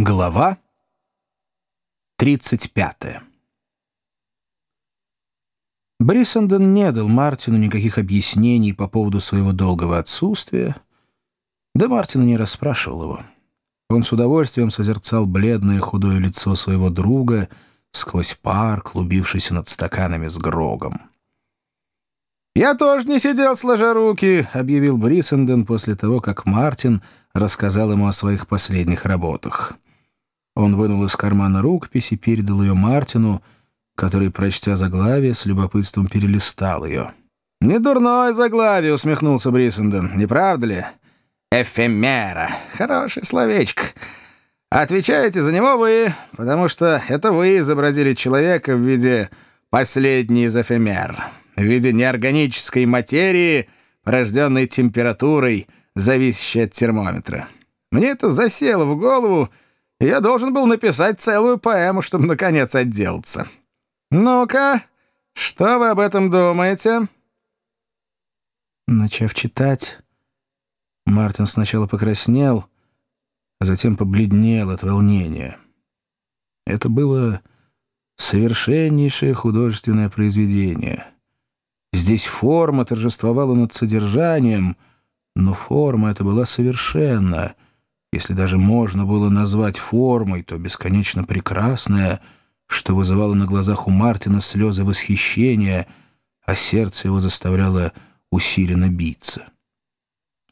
Глава 35 Бриссенден не дал Мартину никаких объяснений по поводу своего долгого отсутствия, да Мартин не расспрашивал его. Он с удовольствием созерцал бледное худое лицо своего друга сквозь пар, клубившийся над стаканами с Грогом. «Я тоже не сидел сложа руки», — объявил Бриссенден после того, как Мартин рассказал ему о своих последних работах. Он вынул из кармана рукопись и передал ее Мартину, который, прочтя заглавие, с любопытством перелистал ее. «Не дурное заглавие», — усмехнулся Бриссенден, — «не правда ли? Эфемера. Хорошее словечко. Отвечаете за него вы, потому что это вы изобразили человека в виде последней из эфемер, в виде неорганической материи, порожденной температурой, зависящей от термометра. Мне это засело в голову, — я должен был написать целую поэму, чтобы, наконец, отделаться. Ну-ка, что вы об этом думаете?» Начав читать, Мартин сначала покраснел, а затем побледнел от волнения. Это было совершеннейшее художественное произведение. Здесь форма торжествовала над содержанием, но форма эта была совершенна — если даже можно было назвать формой, то бесконечно прекрасная, что вызывало на глазах у Мартина слезы восхищения, а сердце его заставляло усиленно биться.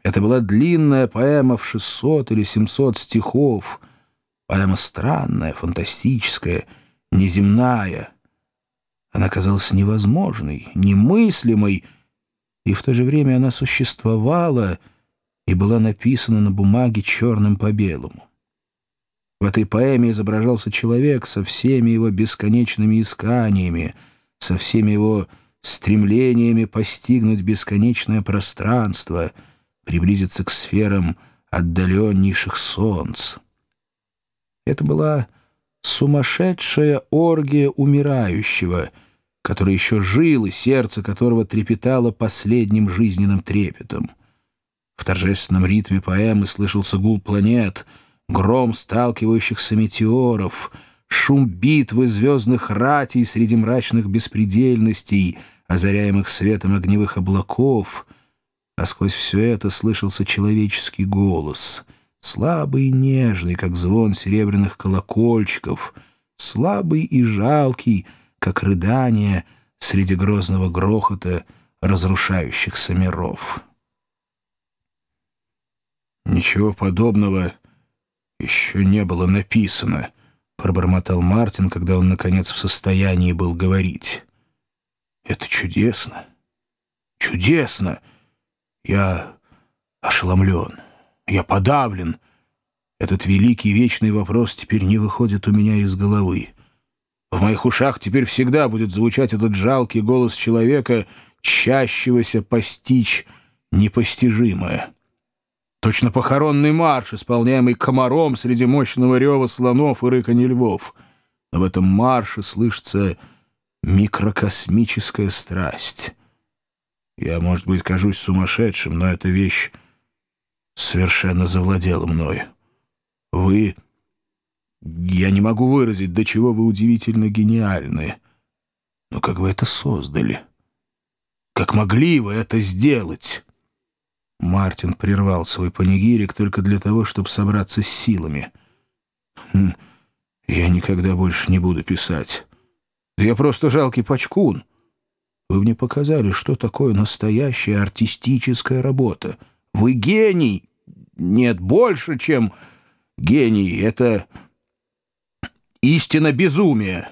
Это была длинная поэма в 600 или 700 стихов, поэма странная, фантастическая, неземная. Она казалась невозможной, немыслимой, и в то же время она существовала — и была написана на бумаге черным по белому. В этой поэме изображался человек со всеми его бесконечными исканиями, со всеми его стремлениями постигнуть бесконечное пространство, приблизиться к сферам отдаленнейших солнц. Это была сумасшедшая оргия умирающего, который еще жил и сердце которого трепетало последним жизненным трепетом. Торжественном ритме поэмы слышался гул планет, гром сталкивающихся метеоров, шум битвы звездных ратей среди мрачных беспредельностей, озаряемых светом огневых облаков, а сквозь все это слышался человеческий голос, слабый и нежный, как звон серебряных колокольчиков, слабый и жалкий, как рыдание среди грозного грохота разрушающихся миров. «Ничего подобного еще не было написано», — пробормотал Мартин, когда он, наконец, в состоянии был говорить. «Это чудесно! Чудесно! Я ошеломлен, я подавлен. Этот великий вечный вопрос теперь не выходит у меня из головы. В моих ушах теперь всегда будет звучать этот жалкий голос человека, чащегося постичь непостижимое». Точно похоронный марш, исполняемый комаром среди мощного рева слонов и рыканья львов. Но в этом марше слышится микрокосмическая страсть. Я, может быть, кажусь сумасшедшим, но эта вещь совершенно завладела мною. Вы... Я не могу выразить, до чего вы удивительно гениальны. Но как вы это создали? Как могли вы это сделать?» Мартин прервал свой панигирик только для того, чтобы собраться с силами. «Хм, «Я никогда больше не буду писать. Да я просто жалкий пачкун. Вы мне показали, что такое настоящая артистическая работа. Вы гений! Нет, больше, чем гений. Это истина безумия.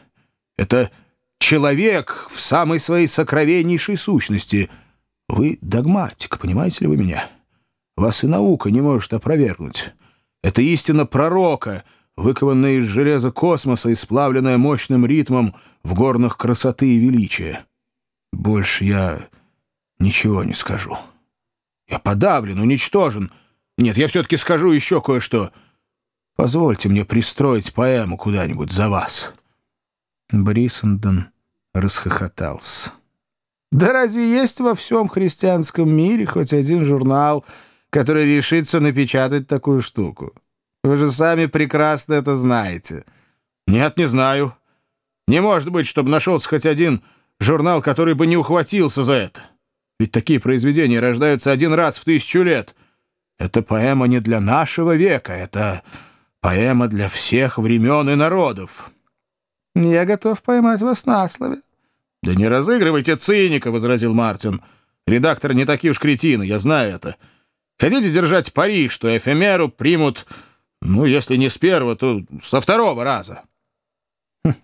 Это человек в самой своей сокровеннейшей сущности — вы догматик, понимаете ли вы меня? Вас и наука не может опровергнуть. Это истина пророка, выкованная из железа космоса и сплавленная мощным ритмом в горных красоты и величия. Больше я ничего не скажу. Я подавлен, уничтожен. Нет, я все-таки скажу еще кое-что. Позвольте мне пристроить поэму куда-нибудь за вас». Брисенден расхохотался. Да разве есть во всем христианском мире хоть один журнал, который решится напечатать такую штуку? Вы же сами прекрасно это знаете. Нет, не знаю. Не может быть, чтобы нашелся хоть один журнал, который бы не ухватился за это. Ведь такие произведения рождаются один раз в тысячу лет. Это поэма не для нашего века, это поэма для всех времен и народов. Я готов поймать вас на слове. Да не разыгрывайте циника, — возразил Мартин. Редактор не такие уж кретины, я знаю это. Хотите держать пари, что эфемеру примут, ну, если не с первого, то со второго раза? Хм.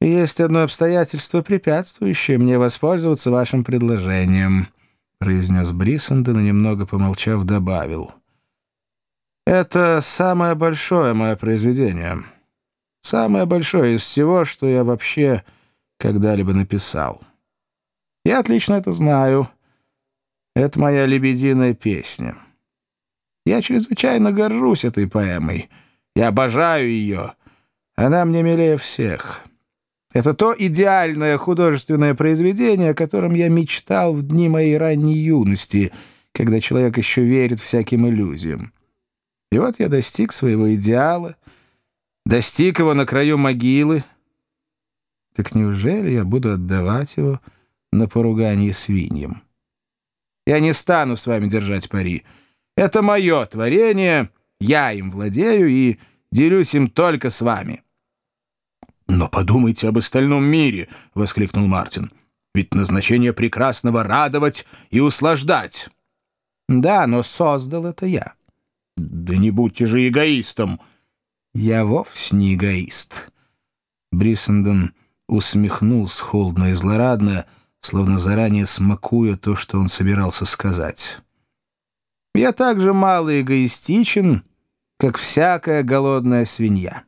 Есть одно обстоятельство, препятствующее мне воспользоваться вашим предложением, — произнес Бриссенден и, немного помолчав, добавил. Это самое большое мое произведение. Самое большое из всего, что я вообще когда-либо написал. Я отлично это знаю. Это моя лебединая песня. Я чрезвычайно горжусь этой поэмой. Я обожаю ее. Она мне милее всех. Это то идеальное художественное произведение, о котором я мечтал в дни моей ранней юности, когда человек еще верит всяким иллюзиям. И вот я достиг своего идеала — достиг его на краю могилы. Так неужели я буду отдавать его на поругание свиньям? Я не стану с вами держать пари. Это мое творение, я им владею и делюсь им только с вами. «Но подумайте об остальном мире!» — воскликнул Мартин. «Ведь назначение прекрасного — радовать и услаждать!» «Да, но создал это я». «Да не будьте же эгоистом!» «Я вовсе не эгоист». Бриссенден усмехнулся холодно и злорадно, словно заранее смакуя то, что он собирался сказать. «Я так же мало эгоистичен, как всякая голодная свинья».